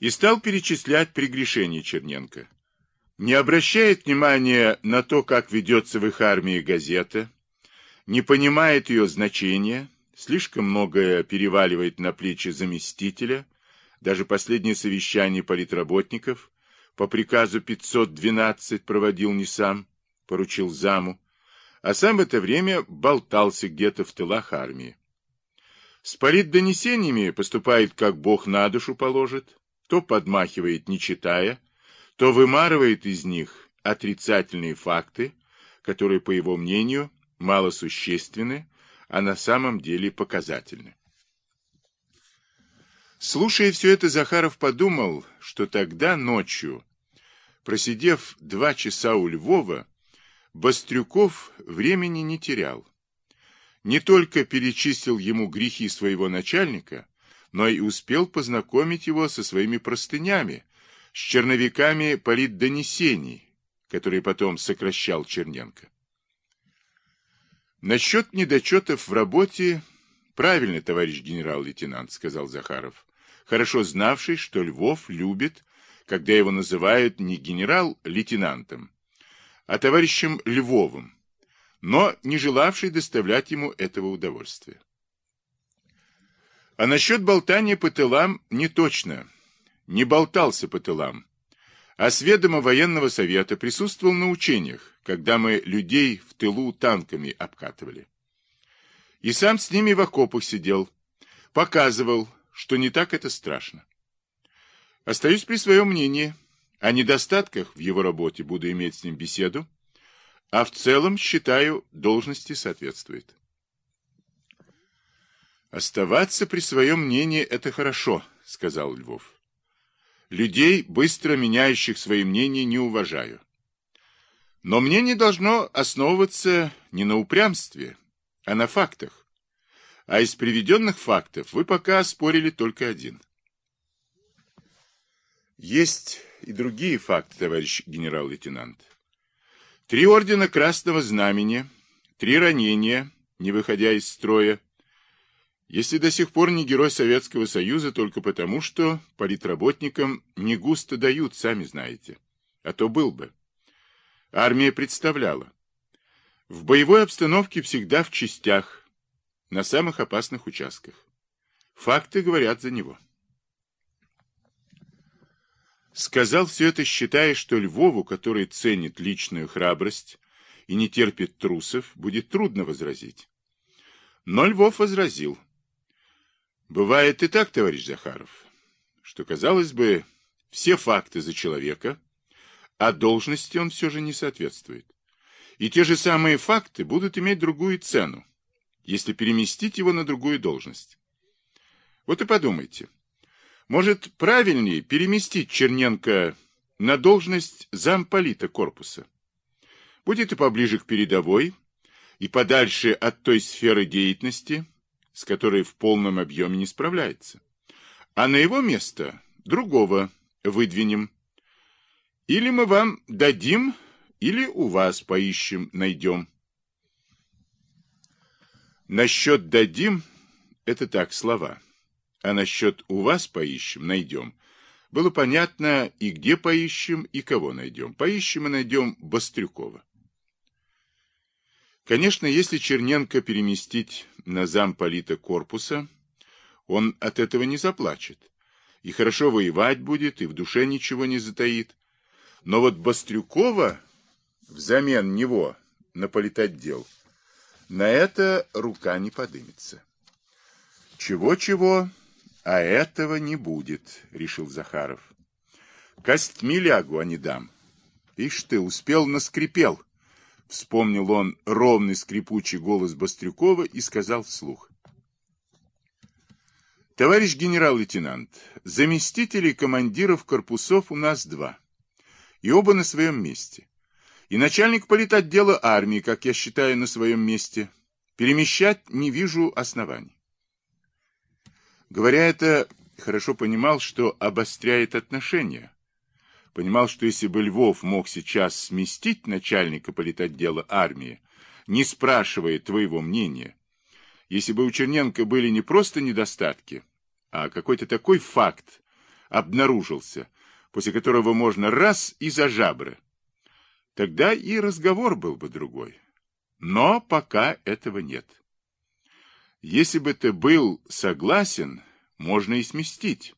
и стал перечислять прегрешения Черненко. Не обращает внимания на то, как ведется в их армии газета, не понимает ее значения, слишком многое переваливает на плечи заместителя, даже последнее совещание политработников по приказу 512 проводил не сам, поручил заму, а сам в это время болтался где-то в тылах армии. С политдонесениями поступает, как Бог на душу положит, то подмахивает, не читая, то вымарывает из них отрицательные факты, которые, по его мнению, малосущественны, а на самом деле показательны. Слушая все это, Захаров подумал, что тогда ночью, просидев два часа у Львова, Бастрюков времени не терял. Не только перечислил ему грехи своего начальника, но и успел познакомить его со своими простынями, с черновиками политдонесений, которые потом сокращал Черненко. Насчет недочетов в работе правильно, товарищ генерал-лейтенант, сказал Захаров, хорошо знавший, что Львов любит, когда его называют не генерал-лейтенантом, а товарищем Львовым, но не желавший доставлять ему этого удовольствия. А насчет болтания по тылам не точно. Не болтался по тылам. А с ведома военного совета присутствовал на учениях, когда мы людей в тылу танками обкатывали. И сам с ними в окопах сидел, показывал, что не так это страшно. Остаюсь при своем мнении. О недостатках в его работе буду иметь с ним беседу, а в целом, считаю, должности соответствует. Оставаться при своем мнении – это хорошо, сказал Львов. Людей, быстро меняющих свои мнения, не уважаю. Но мнение должно основываться не на упрямстве, а на фактах. А из приведенных фактов вы пока спорили только один. Есть и другие факты, товарищ генерал-лейтенант. Три ордена Красного Знамени, три ранения, не выходя из строя, если до сих пор не герой Советского Союза только потому, что политработникам не густо дают, сами знаете. А то был бы. Армия представляла. В боевой обстановке всегда в частях, на самых опасных участках. Факты говорят за него. Сказал все это, считая, что Львову, который ценит личную храбрость и не терпит трусов, будет трудно возразить. Но Львов возразил. Бывает и так, товарищ Захаров, что, казалось бы, все факты за человека, а должности он все же не соответствует. И те же самые факты будут иметь другую цену, если переместить его на другую должность. Вот и подумайте. Может, правильнее переместить Черненко на должность замполита корпуса? Будет и поближе к передовой, и подальше от той сферы деятельности, с которой в полном объеме не справляется. А на его место другого выдвинем. Или мы вам дадим, или у вас поищем, найдем. Насчет «дадим» — это так, слова. А насчет «у вас поищем, найдем» было понятно и где поищем, и кого найдем. Поищем и найдем Бастрюкова. Конечно, если Черненко переместить на замполита корпуса, он от этого не заплачет. И хорошо воевать будет, и в душе ничего не затаит. Но вот Бастрюкова взамен него на политотдел, на это рука не подымется. Чего-чего, а этого не будет, решил Захаров. Костьми лягу, а не дам. Ишь ты, успел, наскрипел. Вспомнил он ровный скрипучий голос Бастрюкова и сказал вслух. Товарищ генерал-лейтенант, заместителей командиров корпусов у нас два. И оба на своем месте. И начальник политотдела армии, как я считаю, на своем месте. Перемещать не вижу оснований. Говоря это, хорошо понимал, что обостряет отношения Понимал, что если бы Львов мог сейчас сместить начальника политотдела армии, не спрашивая твоего мнения, если бы у Черненко были не просто недостатки, а какой-то такой факт, обнаружился, после которого можно раз и за жабры. Тогда и разговор был бы другой. Но пока этого нет. Если бы ты был согласен, можно и сместить.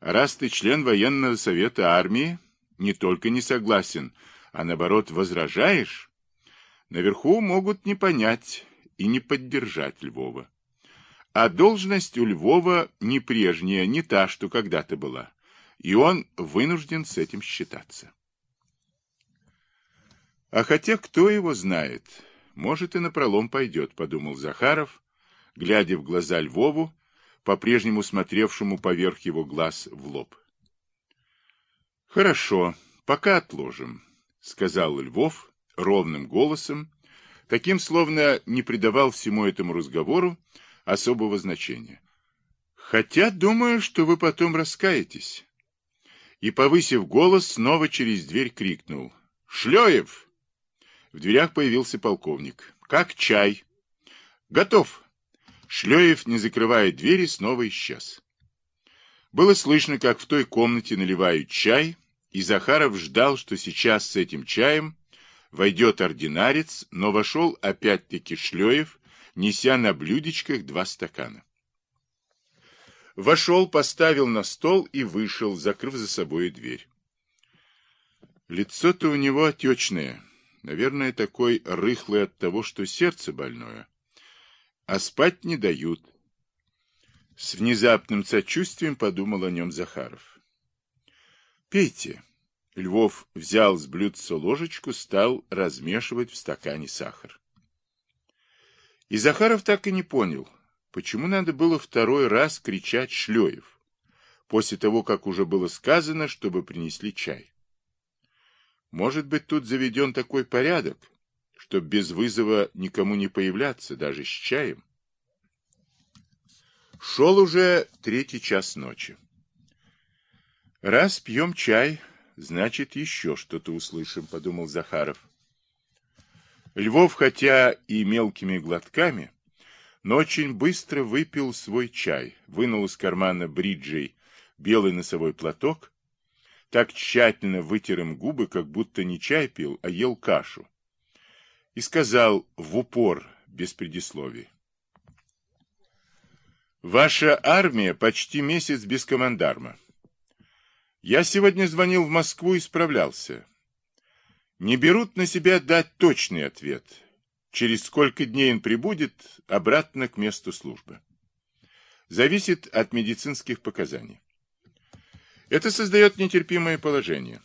Раз ты член военного совета армии, не только не согласен, а наоборот возражаешь, наверху могут не понять и не поддержать Львова. А должность у Львова не прежняя, не та, что когда-то была, и он вынужден с этим считаться. А хотя кто его знает, может и напролом пойдет, подумал Захаров, глядя в глаза Львову, по-прежнему смотревшему поверх его глаз в лоб. Хорошо, пока отложим, сказал Львов ровным голосом, таким словно не придавал всему этому разговору особого значения. Хотя думаю, что вы потом раскаетесь. И, повысив голос, снова через дверь крикнул. «Шлёев!» В дверях появился полковник. «Как чай?» «Готов!» Шлёев, не закрывая двери, снова исчез. Было слышно, как в той комнате наливают чай, и Захаров ждал, что сейчас с этим чаем войдет ординарец, но вошел опять-таки Шлёев, неся на блюдечках два стакана. Вошел, поставил на стол и вышел, закрыв за собой дверь. Лицо-то у него отечное, наверное, такой рыхлый от того, что сердце больное, а спать не дают. С внезапным сочувствием подумал о нем Захаров. «Пейте». Львов взял с блюдца ложечку, стал размешивать в стакане сахар. И Захаров так и не понял, почему надо было второй раз кричать Шлёев, после того, как уже было сказано, чтобы принесли чай. Может быть, тут заведен такой порядок, чтоб без вызова никому не появляться, даже с чаем? Шел уже третий час ночи. Раз пьем чай, значит, еще что-то услышим, подумал Захаров. Львов, хотя и мелкими глотками, но очень быстро выпил свой чай, вынул из кармана бриджей белый носовой платок, так тщательно вытер им губы, как будто не чай пил, а ел кашу, и сказал в упор, без предисловий. «Ваша армия почти месяц без командарма. Я сегодня звонил в Москву и справлялся не берут на себя дать точный ответ, через сколько дней он прибудет обратно к месту службы. Зависит от медицинских показаний. Это создает нетерпимое положение.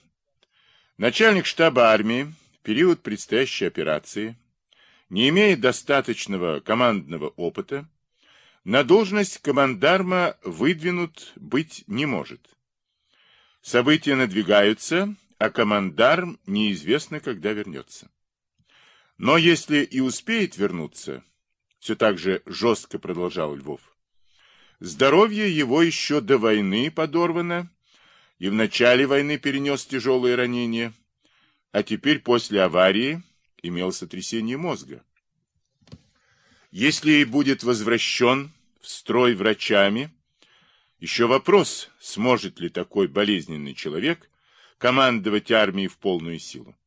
Начальник штаба армии период предстоящей операции, не имея достаточного командного опыта, на должность командарма выдвинут быть не может. События надвигаются, а командарм неизвестно, когда вернется. Но если и успеет вернуться, все так же жестко продолжал Львов, здоровье его еще до войны подорвано, и в начале войны перенес тяжелые ранения, а теперь после аварии имел сотрясение мозга. Если будет возвращен в строй врачами, еще вопрос, сможет ли такой болезненный человек командовать армией в полную силу.